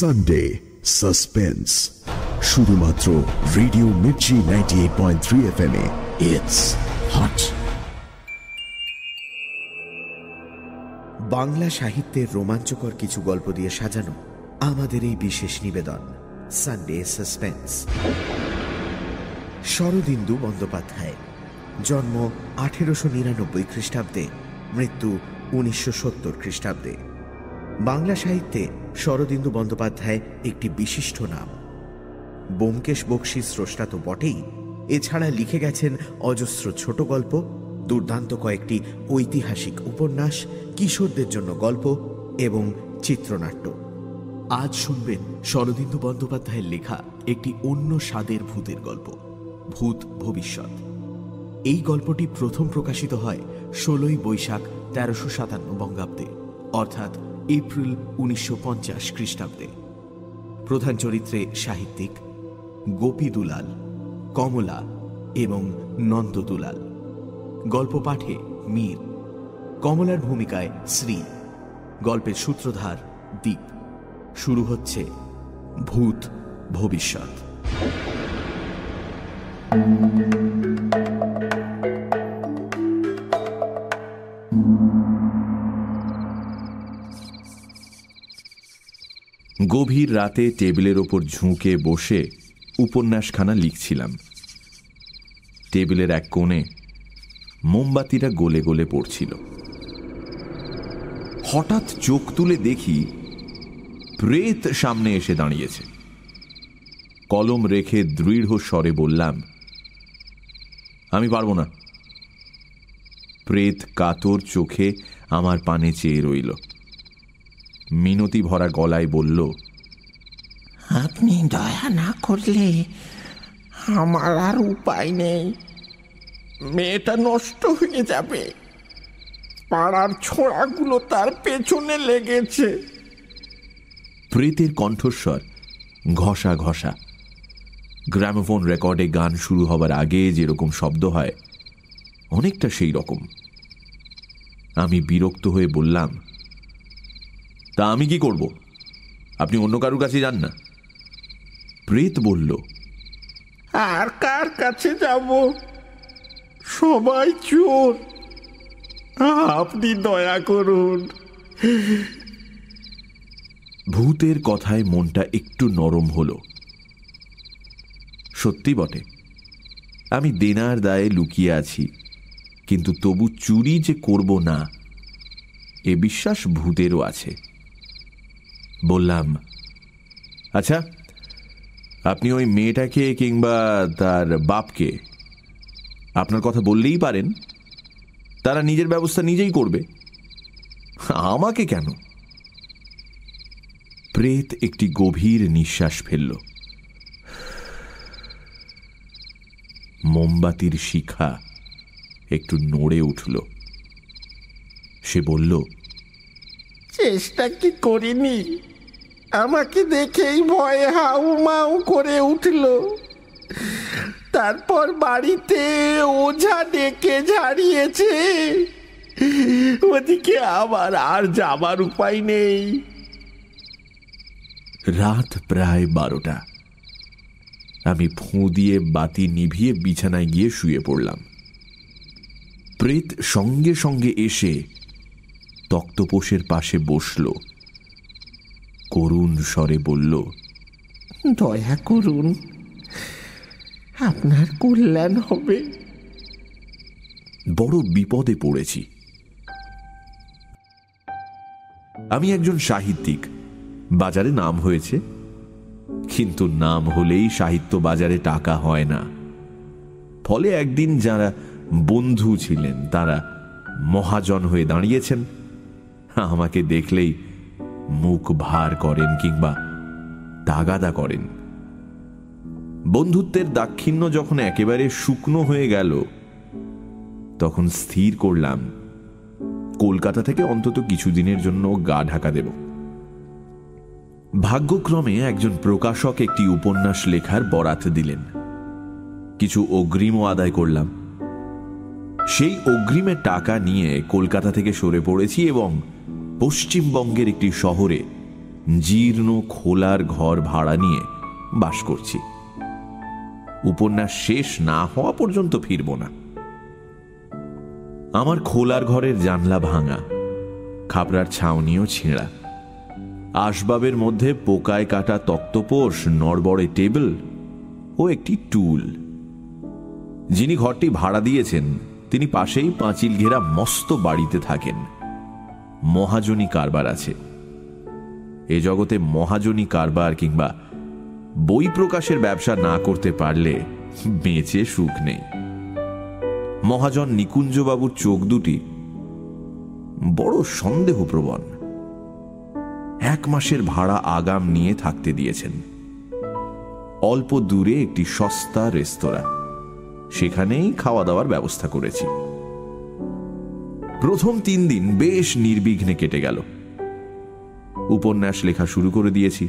Sunday suspense শুধুমাত্র radio Mirchi ninety eight point three F M it's hot Bangla সাহিত্যের রোমাঞ্চকর কিছু গল্প দিয়ে সাজানো আমাদের এই বিশেষ নিবেদন সানডে সাসপেন্স শরদিন্দু বন্দ্যোপাধ্যায়, জন্ম আঠেরোশো নিরানব্বই খ্রিস্টাব্দে, মৃত্যু উনিশশো সত্তর খ্রিস্টাব্দে। বাংলা সাহিত্যে শরদিন্দু বন্দ্যোপাধ্যায় একটি বিশিষ্ট নাম। বোমকেশ বক্সি স্রষ্টা তো বটেই। এছাড়া লিখে গেছেন অজস্র ছোট গল্প, দুর্দান্ত কয়েকটি ঐতিহাসিক উপন্যাস, কিশোরদের জন্য গল্প এবং চিত্রনাট্য। আজ শুনবেন শরদিন্দু বন্দ্যোপাধ্যায়ের লেখা একটি অন্য স্বাদের ভূতের গল্প, ভূত ভবিষ্যৎ। এই গল্পটি প্রথম প্রকাশিত হয় ষোলোই বৈশাখ তেরোশো সাতান্ন বঙ্গাব্দে। অর্থাৎ এপ্রিল উনিশশো পঞ্চাশ খ্রিস্টাব্দে। প্রধান চরিত্রে সাহিত্যিক গোপী দুলাল, কমলা এবং নন্দ দুলাল। গল্প পাঠে মীর। কমলার ভূমিকায় শ্রী। গল্পের সূত্রধার দ্বীপ শুরু হচ্ছে ভূত ভবিষ্যৎ। গভীর রাতে টেবিলের ওপর ঝুঁকে বসে উপন্যাসখানা লিখছিলাম। টেবিলের এক কোণে মোমবাতিটা গলে গলে পড়ছিল। হঠাৎ চোখ তুলে দেখি প্রেত সামনে এসে দাঁড়িয়েছে। কলম রেখে দৃঢ় স্বরে বললাম, আমি পারব না। প্রেত কাতর চোখে আমার পানে চেয়ে রইল। মিনতি ভরা গলায় বলল আপনি দয়া না করলে আমার আর উপায় নেই। মেয়েটা নষ্ট হয়ে যাবে। পাড়ার ছোড়াগুলো তার পেছনে লেগেছে। প্রীতির কণ্ঠস্বর ঘষা ঘষা। গ্রামোফোন রেকর্ডে গান শুরু হবার আগে যেরকম শব্দ হয় অনেকটা সেই রকম। আমি বিরক্ত হয়ে বললাম তা আমি কি করব? আপনি অন্য কারুর কাছে যান না। প্রেত বলল আর কার কাছে যাব? সবাই চোর। আপনি দয়া করুন। ভূতের কথায় মনটা একটু নরম হল। সত্যি বটে আমি দেনার দায়ে লুকিয়ে আছি কিন্তু তবু চুরি যে করব না এ বিশ্বাস ভূতেরও আছে। বললাম আচ্ছা আপনি ওই মেয়েটাকে কিংবা তার বাপকে আপনার কথা বললেই পারেন। তারা নিজের ব্যবস্থা নিজেই করবে। আমাকে কেন? প্রেত একটি গভীর নিঃশ্বাস ফেলল। মোমবাতির শিখা একটু নড়ে উঠল। সে বলল চেষ্টা কি করিনি? আমাকে দেখেই ভয়ে হাউ মাউ করে উঠল। তারপর বাড়িতে ওঝা ডেকে ঝাড়িয়েছে। ওদিকে আবার আর যাবার উপায় নেই। রাত প্রায় বারোটা। আমি ফুঁ দিয়ে বাতি নিভিয়ে বিছানায় গিয়ে শুয়ে পড়লাম। প্রেত সঙ্গে সঙ্গে এসে তক্তপোষের পাশে বসল। করুণ স্বরে বলল দয়া করুন আপনার কল্যাণ হবে। বড় বিপদে পড়েছি। আমি একজন সাহিত্যিক। বাজারে নাম হয়েছে কিন্তু নাম হলেই সাহিত্য বাজারে টাকা হয় না। ফলে একদিন যারা বন্ধু ছিলেন তারা মহাজন হয়ে দাঁড়িয়েছেন। আমাকে দেখলেই মুখ ভার করেন কিংবা তাগাদা করেন। বন্ধুত্বের দাক্ষিণ্য যখন একেবারে শুকনো হয়ে গেল, তখন স্থির করলাম, কলকাতা থেকে অন্তত কিছুদিনের জন্য গা ঢাকা দেব। ভাগ্যক্রমে একজন প্রকাশক একটি উপন্যাস লেখার বরাত দিলেন। কিছু অগ্রিমও আদায় করলাম। সেই অগ্রিমের টাকা নিয়ে কলকাতা থেকে সরে পড়েছি এবং পশ্চিমবঙ্গের একটি শহরে জীর্ণ খোলার ঘর ভাড়া নিয়ে বাস করছি। উপন্যাস শেষ না হওয়া পর্যন্ত ফিরব না। আমার খোলার ঘরের জানলা ভাঙা, খাপড়ার ছাউনিও ছিঁড়া, আসবাবের মধ্যে পোকায় কাটা তক্তপোষ, নড়বড়ে টেবিল ও একটি টুল। যিনি ঘরটি ভাড়া দিয়েছেন, তিনি পাশেই পাঁচিল ঘেরা মস্ত বাড়িতে থাকেন। মহাজনী কারবার আছে। এ জগতে মহাজনী কারবার কিংবা বই প্রকাশের ব্যবসা না করতে পারলে বেঁচে সুখ নেই। মহাজন নিকুঞ্জবাবুর চোখ দুটি বড় সন্দেহপ্রবণ। এক মাসের ভাড়া আগাম নিয়ে থাকতে দিয়েছেন। অল্প দূরে একটি সস্তা রেস্তোরাঁ। সেখানেই খাওয়া দাওয়ার ব্যবস্থা করেছি। প্রথম তিন দিন বেশ নির্বিঘ্নে কেটে গেল। উপন্যাস লেখা শুরু করে দিয়েছি।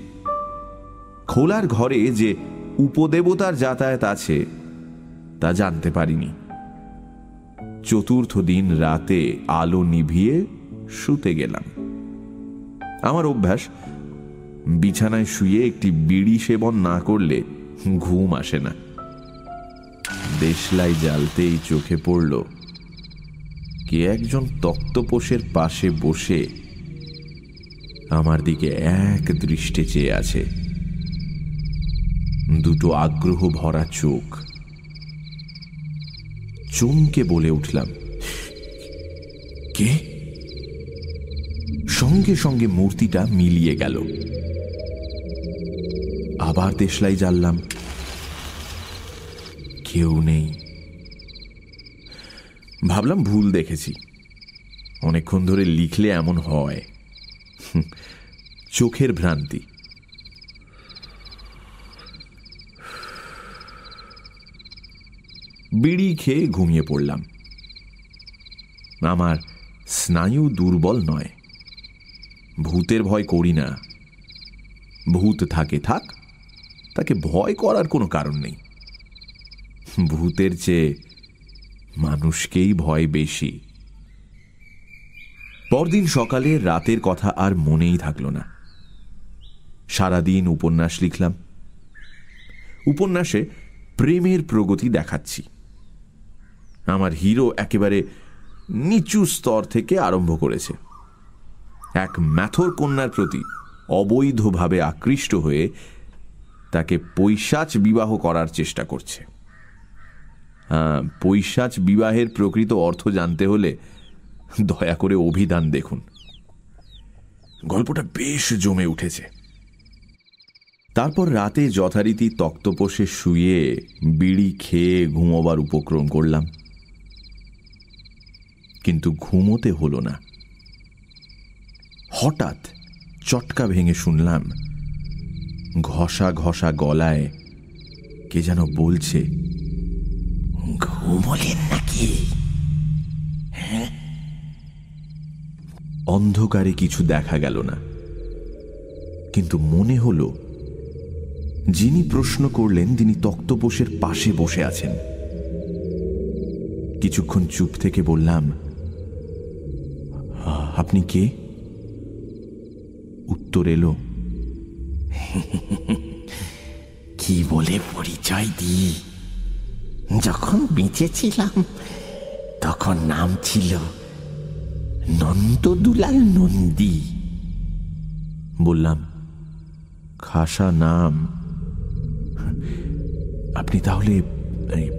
খোলার ঘরে যে উপদেবতার যাতায়াত আছে, তা জানতে পারিনি। চতুর্থ দিন রাতে আলো নিভিয়ে শুতে গেলাম। আমার অভ্যাস, বিছানায় শুয়ে একটি বিড়ি সেবন না করলে ঘুম আসে না। দেশলাই জ্বালতেই চোখে পড়ল কে একজন তক্তপোষের পাশে বসে আমার দিকে এক দৃষ্টে চেয়ে আছে। দুটো আগ্রহ ভরা চোখ। চমকে বলে উঠলাম, কে? সঙ্গে সঙ্গে মূর্তিটা মিলিয়ে গেল। আবার দেশলাই জ্বাললাম, কেউ নেই। ভাবলাম ভুল দেখেছি। অনেকক্ষণ ধরে লিখলে এমন হয়। চোখের ভ্রান্তি। বিড়ি খেয়ে ঘুমিয়ে পড়লাম। আমার স্নায়ু দুর্বল নয়। ভূতের ভয় করি না। ভূত থাকে থাক, তাকে ভয় করার কোনো কারণ নেই। ভূতের চেয়ে মানুষকেই ভয় বেশি। পরদিন সকালে রাতের কথা আর মনেই থাকল না। সারাদিন উপন্যাস লিখলাম। উপন্যাসে প্রেমের প্রগতি দেখাচ্ছি। আমার হিরো একেবারে নিচু স্তর থেকে আরম্ভ করেছে। এক ম্যাথর কন্যার প্রতি অবৈধভাবে আকৃষ্ট হয়ে তাকে পৈশাচ বিবাহ করার চেষ্টা করছে। পৈশাচ বিবাহের প্রকৃত অর্থ জানতে হলে দয়া করে অভিধান দেখুন। গল্পটা বেশ জমে উঠেছে। তারপর রাতে যথারীতি তক্তপোষে শুয়ে বিড়ি খেয়ে ঘুমোবার উপক্রম করলাম। কিন্তু ঘুমোতে হলো না। হঠাৎ চটকা ভেঙে শুনলাম, ঘষা ঘষা গলায় কে যেন বলছে ঘুমলেন নাকি? হ্যাঁ? অন্ধকারে কিছু দেখা গেল না। কিন্তু মনে হল, যিনি প্রশ্ন করলেন তিনি তক্তপোষের পাশে বসে আছেন। কিছুক্ষণ চুপ থেকে বললাম, আপনি কে? উত্তর এলো, কি বলে পরিচয় দিই? যখন বেঁচেছিলাম তখন নাম ছিল নন্দদুলাল নন্দী। বললাম খাসা নাম। আপনি তাহলে এই,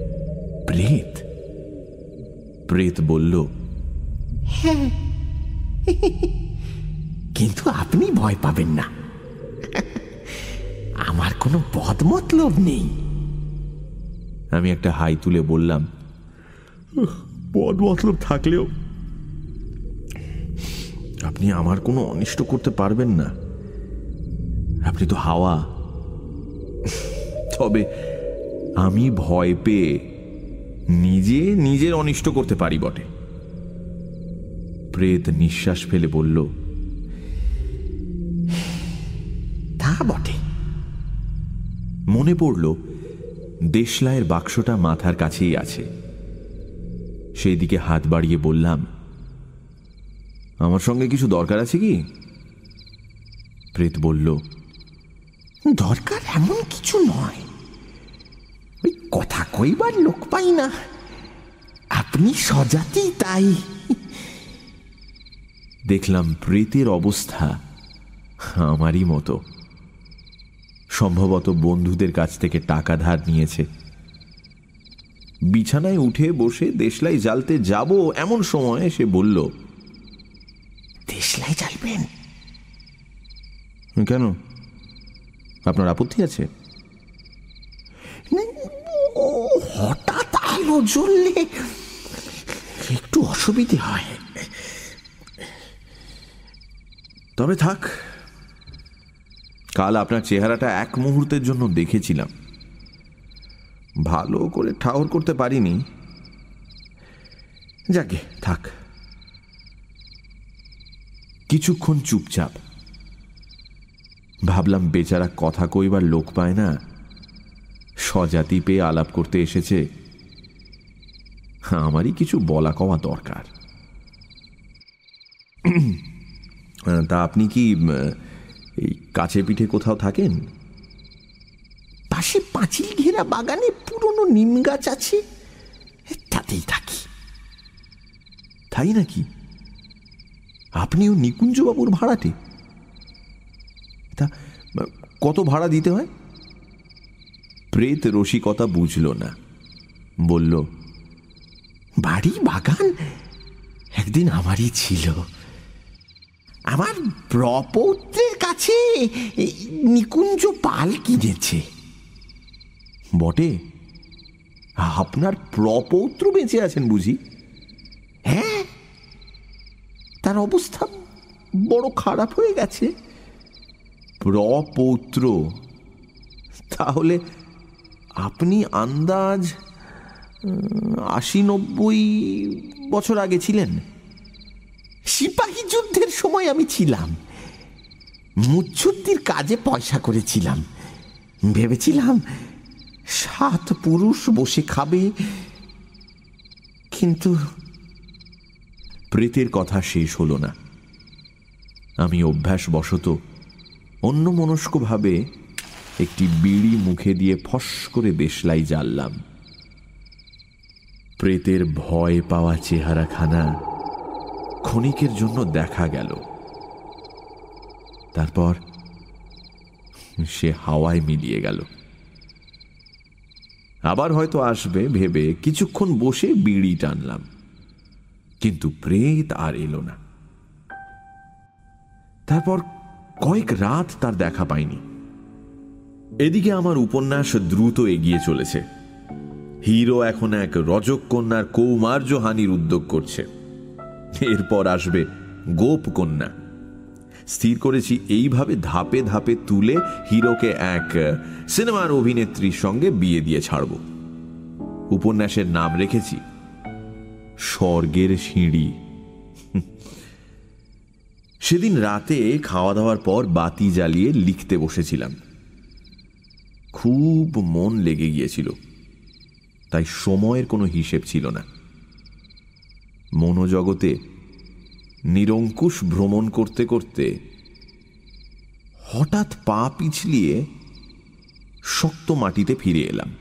প্রেত? প্রেত বলল হ্যাঁ। কিন্তু আপনি ভয় পাবেন না। আমার কোনো বদমতলব নেই। আমি একটা হাই তুলে বললাম পদ মতলব থাকলেও আপনি আমার কোনো অনিষ্ট করতে পারবেন না। আপনি তো হাওয়া। তবে আমি ভয় পেয়ে নিজে নিজের অনিষ্ট করতে পারি বটে। প্রেত নিঃশ্বাস ফেলে বলল, তা বটে। মনে পড়ল দেশলাইয়ের বাক্সটা মাথার কাছেই আছে। সেই দিকে হাত বাড়িয়ে বললাম আমার সঙ্গে কিছু দরকার আছে কি? প্রেত বলল দরকার এমন কিছু নয়। ওই কথা কইবার লোক পাই না। আপনি সজাতি তাই। দেখলাম প্রেতের অবস্থা আমারই মতো। সম্ভবত বন্ধুদের কাছ থেকে টাকা ধার নিয়েছে। বিছানায় উঠে বসে দেশলাই জ্বালতে যাব এমন সময় সে বলল দেশলাই জ্বালবেন? কেন? আপনার আপত্তি আছে? হঠাৎ আলো জ্বললে একটু অসুবিধে হয়। তবে থাক কাল আপনার চেহারাটা এক মুহূর্তের জন্য দেখেছিলাম। ভালো করে ঠাউর করতে পারিনি। যাকে থাক। কিছুক্ষণ চুপচাপ। ভাবলাম বেচারা কথা কইবার লোক পায় না। স্বজাতি পেয়ে আলাপ করতে এসেছে। আমারই কিছু বলা কওয়া দরকার। তা আপনি কি এই কাছে পিঠে কোথাও থাকেন? পাশে পাঁচিল ঘেরা বাগানে পুরনো নিম গাছ আছে। তাতেই থাকি। তাই নাকি? আপনিও নিকুঞ্জবাবুর ভাড়াটে। তা কত ভাড়া দিতে হয়? প্রেত রসিকতা বুঝল না। বলল বাড়ি বাগান একদিন আমারই ছিল। আমার প্রপৌত্রের কাছে নিকুঞ্জ পাল কিনেছে। বটে, আপনার প্রপৌত্র বেঁচে আছেন বুঝি? হ্যাঁ? তার অবস্থা বড় খারাপ হয়ে গেছে। প্রপৌত্র, তাহলে আপনি আন্দাজ আশি নব্বই বছর আগে ছিলেন? সিপাহী যুদ্ধের সময় আমি ছিলাম। মুচ্ছুদ্দির কাজে পয়সা করেছিলাম। ভেবেছিলাম সাত পুরুষ বসে খাবে, কিন্তু প্রেতের কথা শেষ হলো না। আমি অভ্যাসবশত অন্য মনস্কভাবে একটি বিড়ি মুখে দিয়ে ফস করে দেশলাই জ্বাললাম। প্রেতের ভয় পাওয়া চেহারাখানা ক্ষণিকের জন্য দেখা গেল। তারপর সে হাওয়ায় মিলিয়ে গেল। আবার হয়তো আসবে ভেবে কিছুক্ষণ বসে বিড়ি টানলাম। কিন্তু প্রেত আর এলো না। তারপর কয়েক রাত তার দেখা পাইনি। এদিকে আমার উপন্যাস দ্রুত এগিয়ে চলেছে। হিরো এখন এক রজক কন্যার কৌমার্য হানির উদ্যোগ করছে। এরপর আসবে গোপ কন্যা স্থির করেছি, এইভাবে ধাপে ধাপে তুলে হিরোকে এক সিনেমার অভিনেত্রীর সঙ্গে বিয়ে দিয়ে ছাড়ব। উপন্যাসের নাম রেখেছি, স্বর্গের সিঁড়ি। সেদিন রাতে খাওয়া দাওয়ার পর বাতি জ্বালিয়ে লিখতে বসেছিলাম। খুব মন লেগে গিয়েছিল, তাই সময়ের কোনো হিসেব ছিল না। মনোজগতে নিরঙ্কুশ ভ্রমণ করতে করতে হঠাৎ পা পিছলিয়ে শক্ত মাটিতে ফিরে এলাম।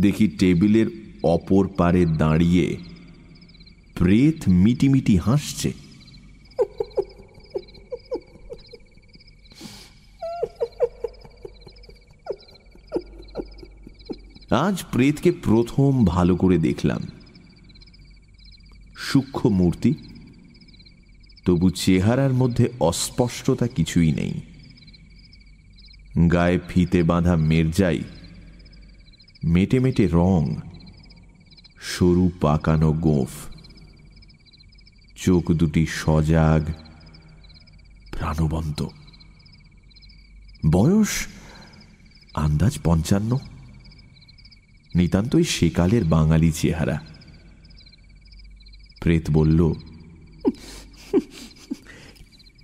দেখি টেবিলের অপর পারে দাঁড়িয়ে প্রেত মিটিমিটি হাসছে। আজ প্রেতকে প্রথম ভালো করে দেখলাম। সূক্ষ্ম মূর্তি, তবু চেহারার মধ্যে অস্পষ্টতা কিছুই নেই। গায়ে ফিতে বাঁধা মেরজাই মেটে মেটে রং, সরু পাকানো গোঁফ, চোখ দুটি সজাগ, প্রাণবন্ত। বয়স আন্দাজ পঞ্চান্ন। নিতান্তই সেকালের বাঙালি চেহারা। প্রেত বলল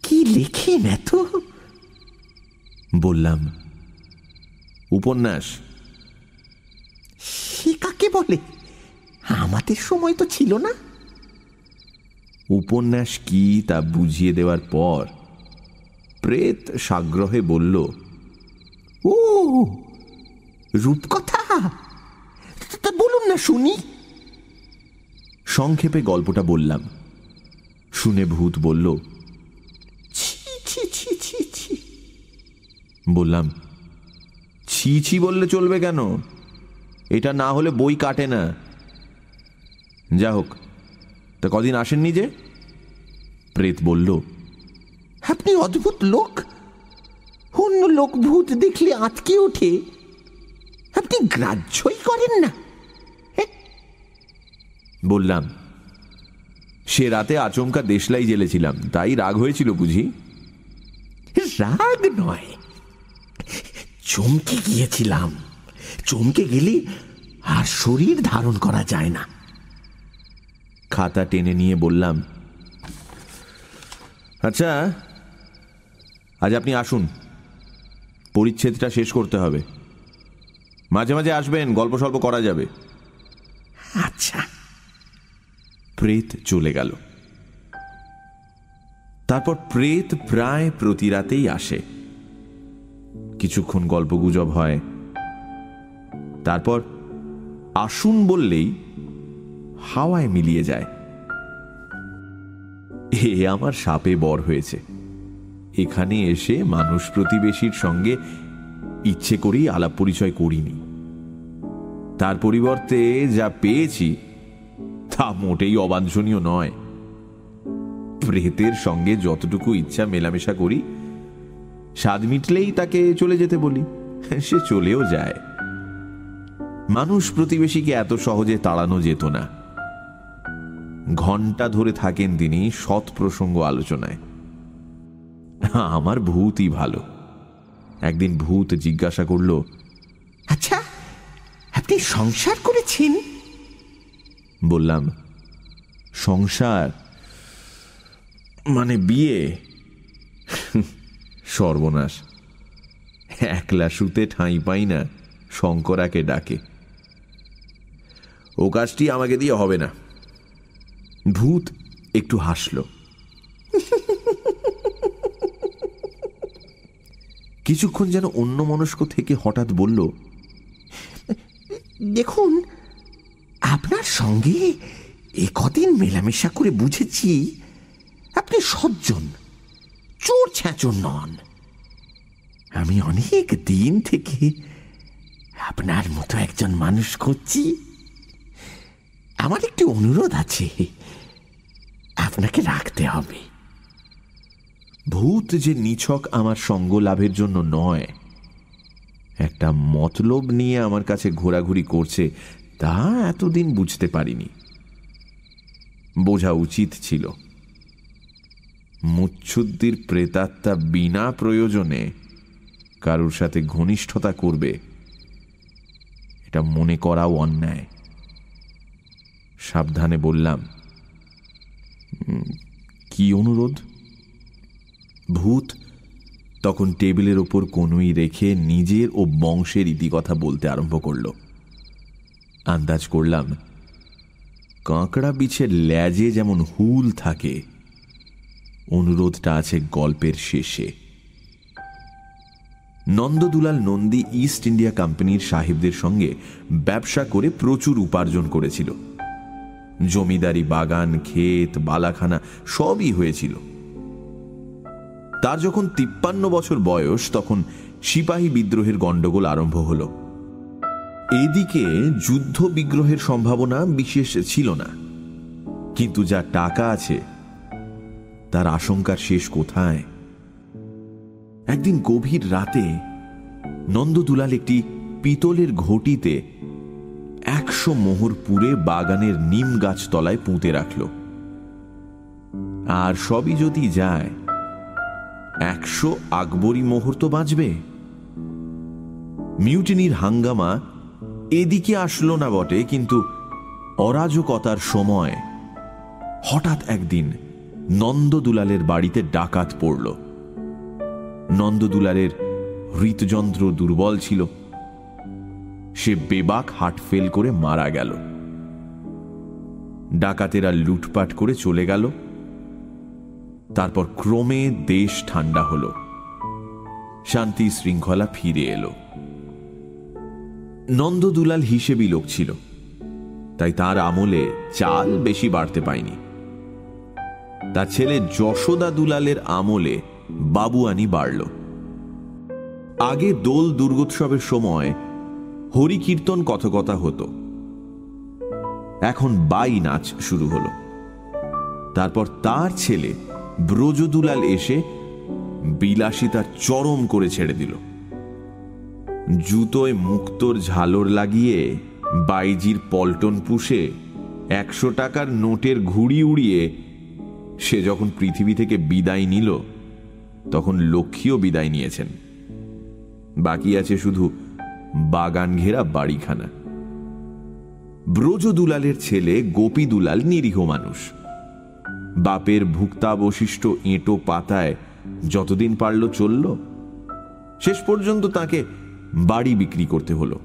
কি লেখেন এত? বললাম উপন্যাস। সে কাকে বলে? আমাদের সময় তো ছিল না। উপন্যাস কি তা বুঝিয়ে দেওয়ার পর প্রেত সাগ্রহে বলল ও রূপকথা? তা বলুন না শুনি। সংক্ষেপে গল্পটা বললাম। শুনে ভূত বলল বললাম, ছি ছি বললে চলবে কেন? এটা না হলে বই কাটে না। যা হোক, তা কদিন আসেননি যে? প্রেত বলল, আপনি অদ্ভুত লোক। অন্য লোক ভূত দেখলে আটকে ওঠে। আপনি গ্রাহ্যই করেন না। বললাম সে রাতে আচমকা দেশলাই জেলেছিলাম তাই রাগ হয়েছিল বুঝি? রাগ নয় চমকে গিয়েছিলাম। চমকে গেলে আর শরীর ধারণ করা যায় না। খাতা টেনে নিয়ে বললাম আচ্ছা আজ আপনি আসুন পরিচ্ছেদটা শেষ করতে হবে। মাঝে মাঝে আসবেন গল্প সল্প করা যাবে। আচ্ছা। প্রেত চলে গেল। তারপর প্রেত প্রায় প্রতি রাতেই আসে। কিছুক্ষণ গল্পগুজব হয়। তারপর আসুন বললেই হাওয়ায় মিলিয়ে যায়। এ আমার সাপে বর হয়েছে। এখানে এসে মানুষ প্রতিবেশীর সঙ্গে ইচ্ছে করেই আলাপ পরিচয় করিনি। তার পরিবর্তে যা পেয়েছি তা মোটেই অবাঞ্ছনীয় নয়। প্রেতের সঙ্গে যতটুকু ইচ্ছা মেলামেশা করি, স্বাদ মিটলেই তাকে চলে যেতে বলি। সে চলেও যায়। মানুষ প্রতিবেশীকে এত সহজে তাড়ানো যেত না। ঘণ্টা ধরে থাকেন তিনি সৎ প্রসঙ্গ আলোচনায়। আমার ভূতই ভালো। একদিন ভূত জিজ্ঞাসা করল আচ্ছা আপনি সংসার করেছেন? বললাম, সংসার? মানে বিয়ে? সর্বনাশ। একলা শুতে ঠাঁই পাই না, শঙ্করাকে ডাকে। ও কাজটি আমাকে দিয়ে হবে না। ভূত একটু হাসল। কিছুক্ষণ যেন অন্য মনস্ক থেকে হঠাৎ বলল, দেখুন আপনার সঙ্গে এ কদিন মেলামেশা করে বুঝেছি আপনি সজ্জন, চোর ছ্যাঁচর নন। আমি অনেক দিন থেকে আপনার মতো একজন মানুষ করছি আমার একটি অনুরোধ আছে, আপনাকে রাখতে হবে। ভূত যে নিছক আমার সঙ্গ লাভের জন্য নয়, একটা মতলব নিয়ে আমার কাছে ঘোরাঘুরি করছে তা এতদিন বুঝতে পারিনি। বোঝা উচিত ছিল। মুচ্ছুদ্দির প্রেতাত্মা বিনা প্রয়োজনে কারুর সাথে ঘনিষ্ঠতা করবে এটা মনে করাও অন্যায়। সাবধানে বললাম "উম, কি অনুরোধ? ভূত তখন টেবিলের ওপর কনুই রেখে নিজের ও বংশের ইতিকথা বলতে আরম্ভ করল। আন্দাজ করলাম, কাঁকড়া বিছের ল্যাজে যেমন হুল থাকে, অনুরোধটা আছে গল্পের শেষে। নন্দদুলাল নন্দী ইস্ট ইন্ডিয়া কোম্পানির সাহেবদের সঙ্গে ব্যবসা করে প্রচুর উপার্জন করেছিল। জমিদারি বাগান, ক্ষেত, বালাখানা সবই হয়েছিল। তার যখন তিপ্পান্ন বছর বয়স, তখন সিপাহী বিদ্রোহের গণ্ডগোল আরম্ভ হল। এদিকে যুদ্ধ বিগ্রহের সম্ভাবনা বিশেষ ছিল না। কিন্তু যা টাকা আছে, তার আশঙ্কার শেষ কোথায়? একদিন গভীর রাতে নন্দদুলাল একটি পিতলের ঘটিতে একশো মোহর পুরে বাগানের নিম গাছ তলায় পুঁতে রাখল। আর সবই যদি যায়, একশো আকবরী মোহর তো বাঁচবে। মিউটিনির হাঙ্গামা এদিকে আসলো না বটে, কিন্তু অরাজকতার সময় হঠাৎ একদিন নন্দদুলালের বাড়িতে ডাকাত পড়ল। নন্দদুলালের হৃতযন্ত্র দুর্বল ছিল। সে বেবাক হাট ফেল করে মারা গেল। ডাকাতেরা লুটপাট করে চলে গেল। তারপর ক্রমে দেশ ঠান্ডা হল। শান্তি শৃঙ্খলা ফিরে এলো। নন্দদুলাল হিসেবই লোক ছিল। তাই তার আমলে চাল বেশি বাড়তে পায়নি। তার ছেলে যশোদা দুলালের আমলে বাবুয়ানি বাড়ল। আগে দোল দুর্গোৎসবের সময় হরিকীর্তন কথকতা হতো। এখন বাই নাচ শুরু হলো। তারপর তার ছেলে ব্রজদুলাল এসে বিলাসিতার চরম করে ছেড়ে দিল। জুতোয় মুক্তোর ঝালর লাগিয়ে বাইজির পল্টন পুষে একশো টাকার নোটের ঘুড়ি উড়িয়ে সে যখন পৃথিবী থেকে বিদায় নিল, তখন লক্ষ্মীও বিদায় নিয়েছেন। বাকি আছে শুধু বাগান ঘেরা বাড়িখানা। ব্রজ দুলালের ছেলে গোপী দুলাল নিরীহ মানুষ। বাপের ভুক্তাবশিষ্ট এঁটো পাতায় যতদিন পারল চলল, শেষ পর্যন্ত তাকে বাড়ি বিক্রি করতে হলো।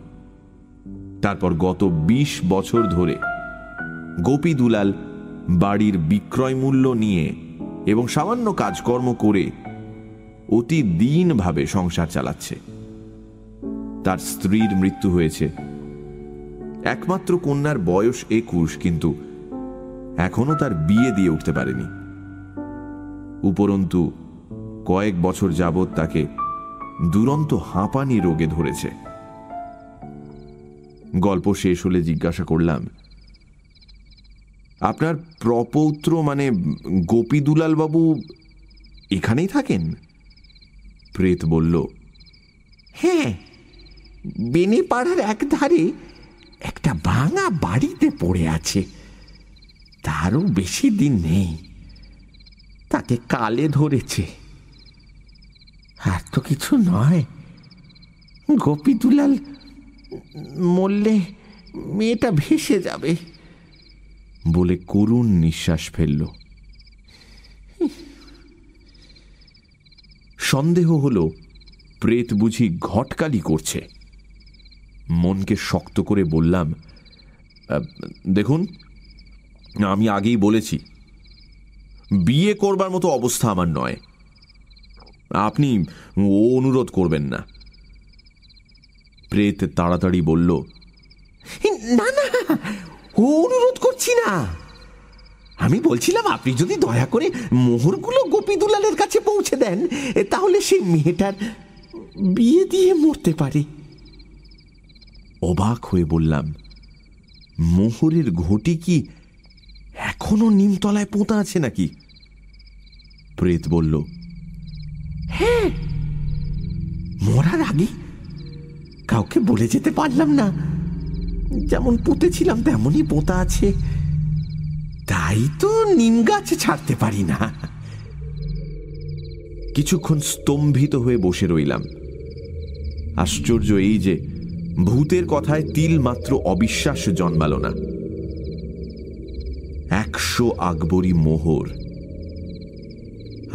তারপর গত ২০ বছর ধরে গোপী দুলাল বাড়ির বিক্রয় মূল্য নিয়ে এবং সামান্য কাজকর্ম করে অতি দিনভাবে সংসার চালাচ্ছে। তার স্ত্রীর মৃত্যু হয়েছে। একমাত্র কন্যার বয়স একুশ, কিন্তু এখনও তার বিয়ে দিয়ে উঠতে পারেনি। উপরন্তু কয়েক বছর যাবৎ তাকে দুরন্ত হাঁপানি রোগে ধরেছে। গল্প শেষ হলে জিজ্ঞাসা করলাম, আপনার প্রপৌত্র মানে গোপীদুলাল বাবু এখানেই থাকেন? প্রেত বলল হ্যাঁ বেনে পাড়ার এক ধারে একটা ভাঙা বাড়িতে পড়ে আছে। তারও বেশি দিন নেই। তাকে কালে ধরেছে। আর তো কিছু নয়। গোপী দুলাল মরলে মেয়েটা ভেসে যাবে। বলে করুণ নিঃশ্বাস ফেলল। সন্দেহ হল, প্রেত বুঝি ঘটকালি করছে। মনকে শক্ত করে বললাম দেখুন, আমি আগেই বলেছি, বিয়ে করবার মতো অবস্থা আমার নয়। আপনি ও অনুরোধ করবেন না। প্রেত তাড়াতাড়ি বলল না না ও অনুরোধ করছি না। আমি বলছিলাম আপনি যদি দয়া করে মোহরগুলো গোপী দুলালের কাছে পৌঁছে দেন তাহলে সেই মেয়েটার বিয়ে দিয়ে মরতে পারে। অবাক হয়ে বললাম মোহরের ঘটি কি এখনও নিমতলায় পোঁতা আছে নাকি? প্রেত বলল মরার আগে কাউকে বলে যেতে পারলাম না। যেমন পুঁতেছিলাম, তেমনই পোতা আছে। তাই তো নিম গাছ ছাড়তে পারি না। কিছুক্ষণ স্তম্ভিত হয়ে বসে রইলাম। আশ্চর্য এই যে, ভূতের কথায় তিল মাত্র অবিশ্বাস জন্মাল না। একশো আকবরী মোহর।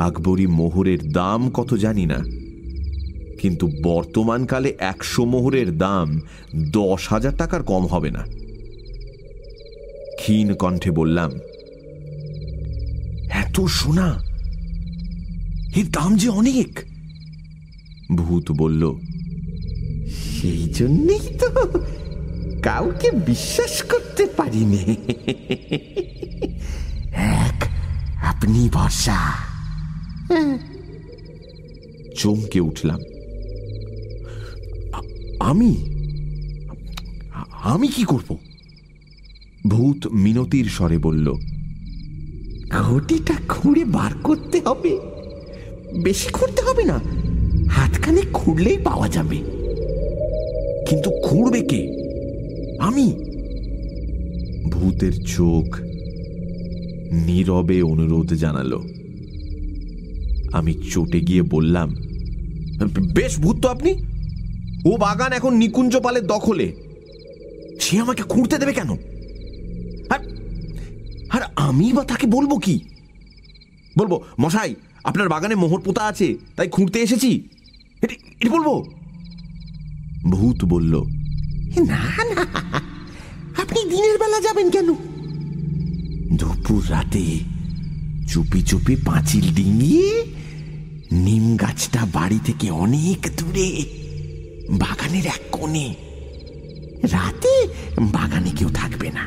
আকবরী মোহরের দাম কত জানি না। কিন্তু বর্তমানকালে একশো মোহরের দাম দশ হাজার টাকার কম হবে না। ক্ষীণ কণ্ঠে বললাম, এত সোনা? এর দাম যে অনেক? ভূত বলল, সেই জন্যই তো কাউকে বিশ্বাস করতে পারিনি। এক, আপনি ভরসা। চমকে উঠলাম। আমি? আমি কি করব? ভূত মিনতির স্বরে বলল, ঘটিটা খুঁড়ে বার করতে হবে। বেশি খুঁড়তে হবে না। হাতখানে খুঁড়লেই পাওয়া যাবে। কিন্তু খুঁড়বে কে? আমি? ভূতের চোখ নীরবে অনুরোধ জানালো। আমি চটে গিয়ে বললাম বেশ ভূত তো আপনি। ও বাগান এখন নিকুঞ্জ পালের দখলে। সে আমাকে খুঁড়তে দেবে কেন? আর আর আমি বা তাকে বলব কি? বলব মশাই আপনার বাগানে মোহর পোতা আছে তাই খুঁড়তে এসেছি। এটি বলব? ভূত বলল না না আপনি দিনের বেলা যাবেন কেন? দুপুর রাতে চুপি চুপি পাঁচিল ডিঙিয়ে নিম গাছটা বাড়ি থেকে অনেক দূরে বাগানের এক কোণে। রাতে বাগানে কেউ থাকবে না।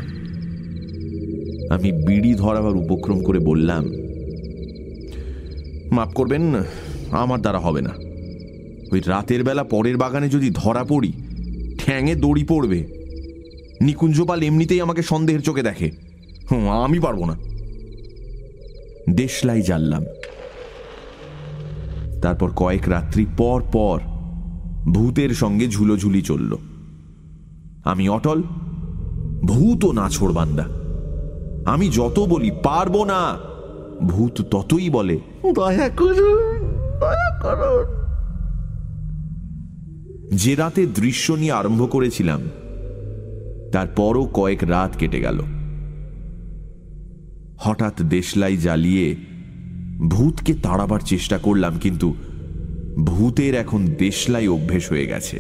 আমি বিড়ি ধরাবার উপক্রম করে বললাম মাফ করবেন আমার দ্বারা হবে না। ওই রাতের বেলা পরের বাগানে যদি ধরা পড়ি ঠ্যাঙে দড়ি পড়বে। নিকুঞ্জপাল এমনিতেই আমাকে সন্দেহের চোখে দেখে। হুম, আমি পারব না। দেশলাই জ্বাললাম। তারপর কয়েক রাত্রি পর পর ভূতের সঙ্গে ঝুলোঝুলি চলল। আমি অটল, ভূত ও নাছোড় বান্দা। আমি যত বলি, পারব না। ভূত ততই বলে, দয়া করুন যে রাতে দৃশ্য নিয়ে আরম্ভ করেছিলাম তারপরও কয়েক রাত কেটে গেল। হঠাৎ দেশলাই জ্বালিয়ে ভূতকে তাড়াবার চেষ্টা করলাম, কিন্তু ভূতের এখন দেশলাই অভ্যেস হয়ে গেছে।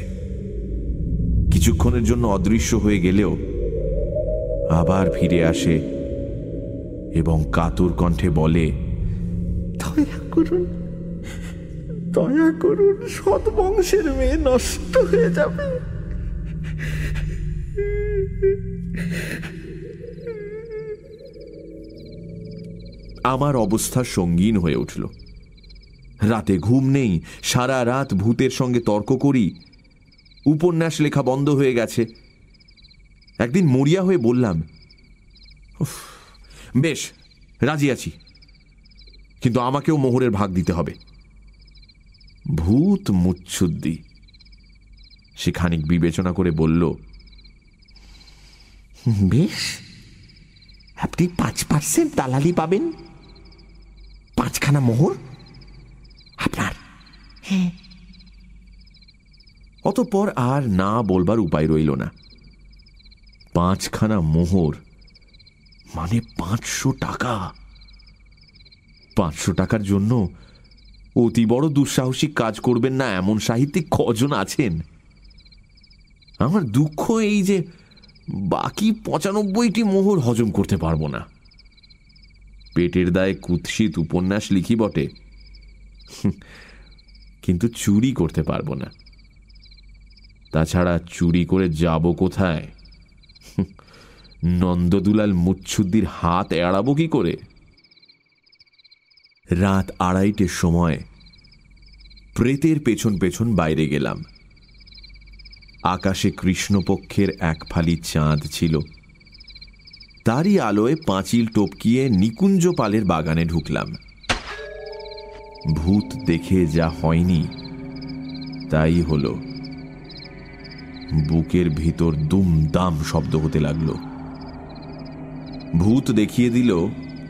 কিছুক্ষণের জন্য অদৃশ্য হয়ে গেলেও আবার ফিরে আসে এবং কাতর কণ্ঠে বলে, দয়া করুন দয়া করুন সৎ বংশের মেয়ে নষ্ট হয়ে যাবে। আমার অবস্থা সঙ্গীন হয়ে উঠল। রাতে ঘুম নেই সারা রাত ভূতের সঙ্গে তর্ক করি। উপন্যাস লেখা বন্ধ হয়ে গেছে। একদিন মরিয়া হয়ে বললাম "উফ, বেশ রাজি আছি। কিন্তু আমাকেও মোহরের ভাগ দিতে হবে। ভূত মুচ্ছুদ্দি। সে খানিক বিবেচনা করে বলল বেশ আপনি পাঁচ পার্সেন্ট দালালি পাবেন? পাঁচখানা মোহর? আপনার। হ্যাঁ। অতঃপর আর না বলবার উপায় রইল না। পাঁচখানা মোহর মানে পাঁচশো টাকা। পাঁচশো টাকার জন্য অতি বড় দুঃসাহসিক কাজ করবেন না এমন সাহিত্যিক কজন আছেন? আমার দুঃখ এই যে বাকি পঁচানব্বইটি মোহর হজম করতে পারব না। পেটের দায়ে কুৎসিত উপন্যাস লিখি বটে। কিন্তু চুরি করতে পারব না। তাছাড়া চুরি করে যাব কোথায়? নন্দদুলাল মুচ্ছুদ্দির হাত এড়াবো কি করে? রাত আড়াইটের সময় প্রেতের পেছন পেছন বাইরে গেলাম। আকাশে কৃষ্ণপক্ষের এক ফালি চাঁদ ছিল। তারই আলোয় পাঁচিল টপকিয়ে নিকুঞ্জ পালের বাগানে ঢুকলাম। ভূত দেখে যা হয়নি, তাই হলো। বুকের ভিতর দুমদাম শব্দ হতে লাগল। ভূত দেখিয়ে দিল,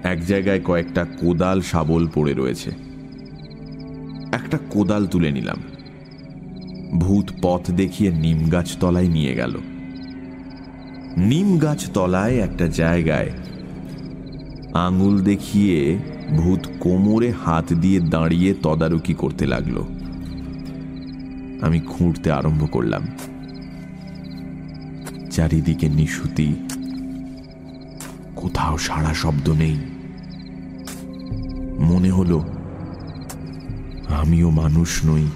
এক জায়গায় কয়েকটা কোদাল শাবল পড়ে রয়েছে। একটা কোদাল তুলে নিলাম। ভূত পথ দেখিয়ে নিম গাছ তলায় নিয়ে গেল। নিম গাছ তলায় একটা জায়গায় আঙুল দেখিয়ে ভূত কোমরে হাত দিয়ে দাঁড়িয়ে তদারকি করতে লাগল। আমি খুঁড়তে আরম্ভ করলাম। চারিদিকে নিশুতি। কোথাও সাড়া শব্দ নেই। মনে হলো, আমিও মানুষ নই,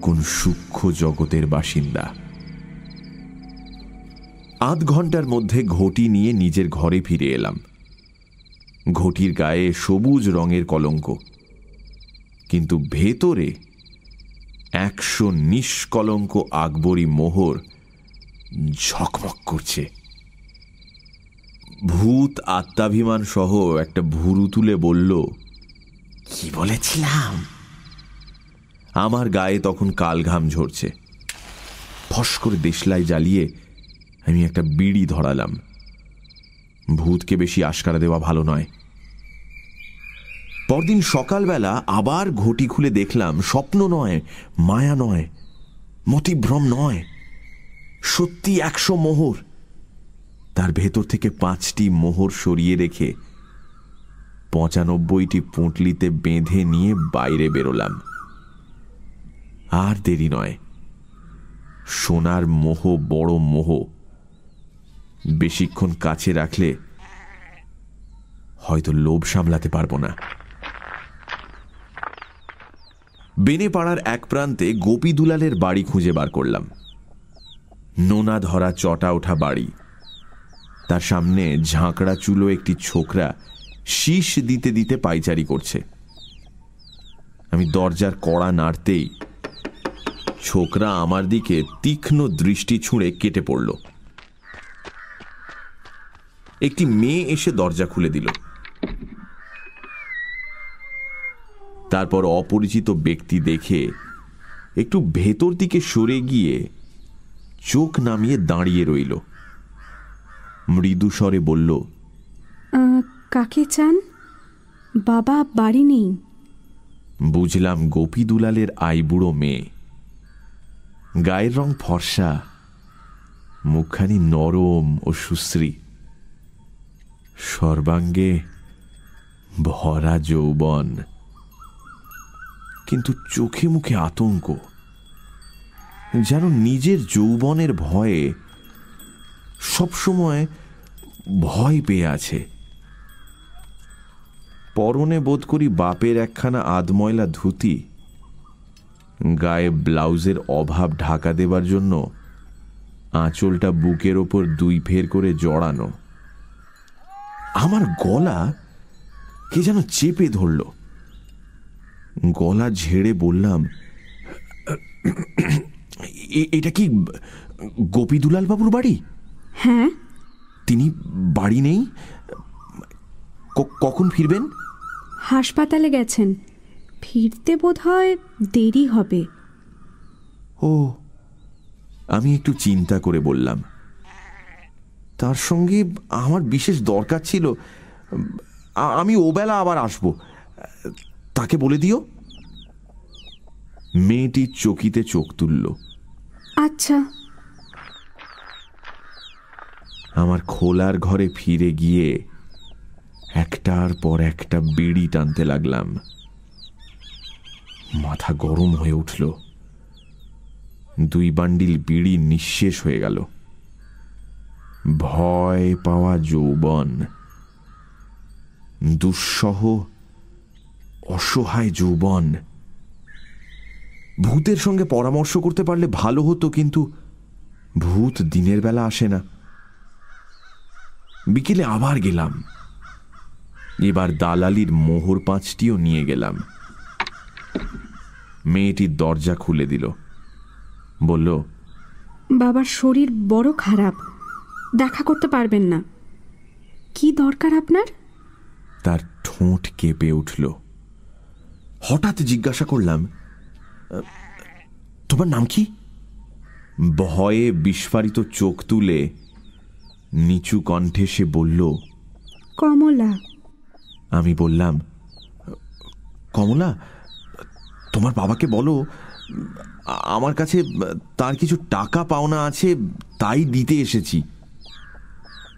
কোন সূক্ষ্ম জগতের বাসিন্দা। আধ ঘণ্টার মধ্যে ঘটি নিয়ে নিজের ঘরে ফিরে এলাম। ঘটির গায়ে সবুজ রঙের কলঙ্ক। কিন্তু ভেতরে একশো নিষ্কলঙ্ক আকবরী মোহর ঝকমক করছে। ভূত আত্মাভিমান সহ একটা ভুরু তুলে বলল, কি বলেছিলাম? আমার গায়ে তখন কালঘাম ঝরছে। ফস করে দেশলাই জ্বালিয়ে আমি একটা বিড়ি ধরালাম। ভূতকে বেশি আশকারা দেওয়া ভালো নয়। পরদিন সকালবেলা আবার ঘটি খুলে দেখলাম, স্বপ্ন নয়, মায়া নয়, মতিভ্রম নয়, সত্যি একশো মোহর। তার ভেতর থেকে পাঁচটি মোহর সরিয়ে রেখে পঁচানব্বইটি পুঁটলিতে বেঁধে নিয়ে বাইরে বেরোলাম। আর দেরি নয়। সোনার মোহ বড় মোহ। বেশিক্ষণ কাছে রাখলে হয়তো লোভ সামলাতে পারব না। বেনে পাড়ার এক প্রান্তে গোপী দুলালের বাড়ি খুঁজে বার করলাম। নোনা ধরা চটা ওঠা বাড়ি। তার সামনে ঝাঁকড়া চুলো একটি ছোকরা শীষ দিতে দিতে পাইচারি করছে। আমি দরজার কড়া নাড়তেই ছোকরা আমার দিকে তীক্ষ্ণ দৃষ্টি ছুঁড়ে কেটে পড়ল। একটি মেয়ে এসে দরজা খুলে দিল। তারপর অপরিচিত ব্যক্তি দেখে একটু ভেতর দিকে সরে গিয়ে চোখ নামিয়ে দাঁড়িয়ে রইল। মৃদু স্বরে বলল আহ, কাকে চান? বাবা বাড়ি নেই। বুঝলাম গোপী দুলালের আইবুড়ো মেয়ে। গায়ের রং ফর্সা মুখখানি নরম ও সুশ্রী। সর্বাঙ্গে ভরা যৌবন। কিন্তু চোখে মুখে আতঙ্ক, যেন নিজের যৌবনের ভয়ে সবসময় ভয় পেয়ে আছে। পরনে বোধ করি বাপের একখানা আধময়লা ধুতি, গায়ে ব্লাউজের অভাব ঢাকা দেবার জন্য আঁচলটা বুকের ওপর দুই ফের করে জড়ানো। আমার গলা কে যেন চেপে ধরল। গলা ঝেড়ে বললাম এটা কি গোপীদুলাল বাবুর বাড়ি? হ্যাঁ। তিনি বাড়ি নেই? কখন ফিরবেন? হাসপাতালে গেছেন। ফিরতে বোধ হয় দেরি হবে। ও আমি একটু চিন্তা করে বললাম তার সঙ্গে আমার বিশেষ দরকার ছিল আমি ওবেলা আবার আসব। তাকে বলে দিও। মেয়েটি চকিতে চোখ তুলল। আচ্ছা। আমার খোলার ঘরে ফিরে গিয়ে একটার পর একটা বিড়ি টানতে লাগলাম। মাথা গরম হয়ে উঠল। দুই বান্ডিল বিড়ি নিঃশেষ হয়ে গেল। ভয় পাওয়া যৌবন। দুঃসহ, অসহায় যৌবন। ভূতের সঙ্গে পরামর্শ করতে পারলে ভালো হতো, কিন্তু ভূত দিনের বেলা আসে না। বিকেলে আবার গেলাম। এবার দালালির মোহর পাঁচটিও নিয়ে গেলাম। মেয়েটির দরজা খুলে দিল। বলল, বাবার শরীর বড় খারাপ। দেখা করতে পারবেন না। কি দরকার আপনার? তার ঠোঁট কেঁপে উঠল। হঠাৎ জিজ্ঞাসা করলাম তোমার নাম কি? ভয়ে বিস্ফারিত চোখ তুলে নিচু কণ্ঠে সে বলল কমলা। আমি বললাম কমলা তোমার বাবাকে বলো আমার কাছে তার কিছু টাকা পাওনা আছে তাই দিতে এসেছি।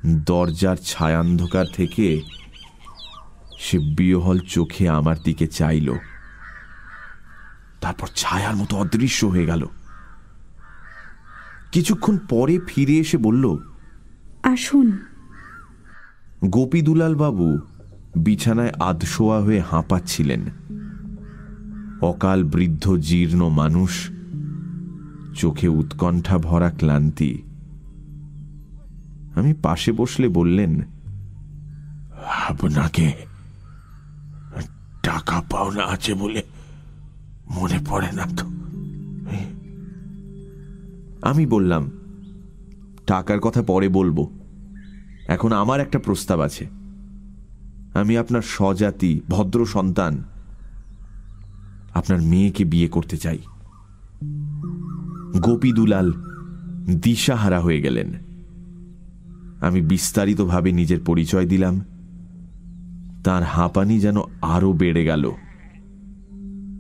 দরজার ছায়ান্ধকার থেকে সে বিহল চোখে আমার দিকে চাইল। তারপর ছায়ার মতো অদৃশ্য হয়ে গেল। কিছুক্ষণ পরে ফিরে এসে বলল আসুন। গোপীদুলাল বাবু বিছানায় আধশোয়া হয়ে হাঁপাচ্ছিলেন। অকাল বৃদ্ধ জীর্ণ মানুষ চোখে উৎকণ্ঠা ভরা ক্লান্তি। আমি পাশে বসলে বললেন আপনাকে টাকা পাওনা আছে বলে মনে পড়ে না তো। আমি বললাম টাকার কথা পরে বলব। এখন আমার একটা প্রস্তাব আছে। আমি আপনার স্বজাতি ভদ্র সন্তান। আপনার মেয়েকে বিয়ে করতে চাই। গোপী দুলাল দিশাহারা হয়ে গেলেন। আমি বিস্তারিতভাবে নিজের পরিচয় দিলাম। তার হাঁপানি যেন আরও বেড়ে গেল।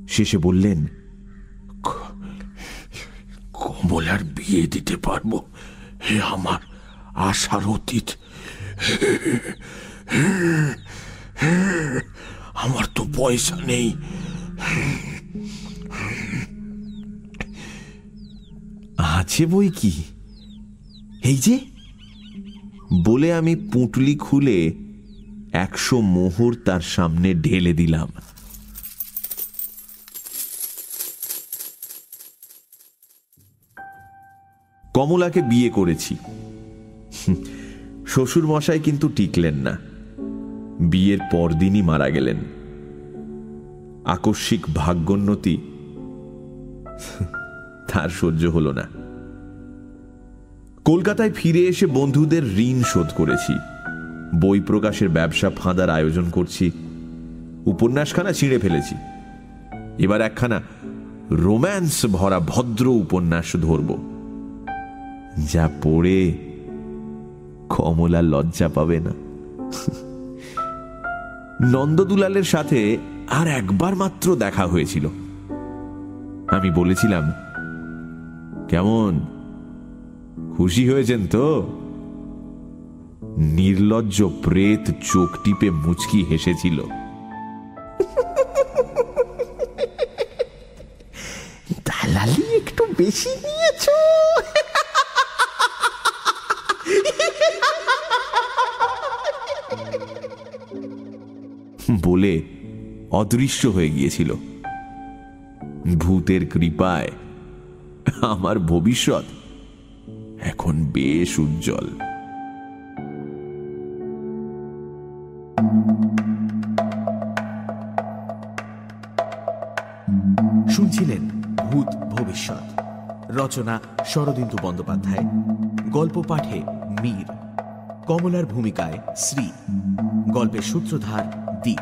শেষে বললেন কমলার বিয়ে দিতে পারব। হে আমার আশার অতীত। আমার তো পয়সা নেই। আছে বই কি? এই যে বলে আমি পুঁটলি খুলে একশো মোহর তার সামনে ঢেলে দিলাম। কমলাকে বিয়ে করেছি। শ্বশুর মশাই কিন্তু টিকলেন না। বিয়ের পরদিনই মারা গেলেন। আকস্মিক ভাগ্যোন্নতি। তার সহ্য হল না। কলকাতায় ফিরে এসে বন্ধুদের ঋণ শোধ করেছি। বই প্রকাশের ব্যবসা ফাঁদার আয়োজন করছি। উপন্যাসখানা ছিঁড়ে ফেলেছি। এবার একখানা রোম্যান্স ভরা ভদ্র উপন্যাস ধরব। যা পড়ে কমলা লজ্জা পাবে না। নন্দদুলালের সাথে আর একবার মাত্র দেখা হয়েছিল। আমি বলেছিলাম, কেমন? খুশি হয়েছেন তো? নির্লজ্জ প্রেত চোখ টিপে মুচকি হেসেছিল। দালালি একটু বেশি নিয়েছ? বলে অদৃশ্য হয়ে গিয়েছিল। ভূতের কৃপায় আমার ভবিষ্যৎ বেশ উজ্জ্বল। শুনছিলেন ভূত ভবিষ্যৎ। রচনা শরদিন্দু বন্দ্যোপাধ্যায়। গল্প পাঠে মীর। কমলার ভূমিকায় শ্রী। গল্পের সূত্রধার দ্বীপ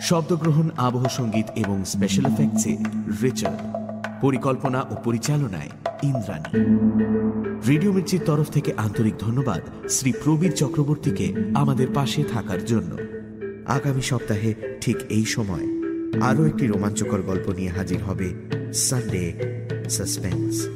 শব্দগ্রহণ, আবহ সংগীত এবং স্পেশাল এফেক্টসে রিচার্ড। পরিকল্পনা ও পরিচালনায় ইন্দ্রাণী। রেডিও মির্চির তরফ থেকে আন্তরিক ধন্যবাদ শ্রী প্রবীর চক্রবর্তীকে আমাদের পাশে থাকার জন্য। আগামী সপ্তাহে ঠিক এই সময় আরও একটি রোমাঞ্চকর গল্প নিয়ে হাজির হবে সানডে সাসপেন্স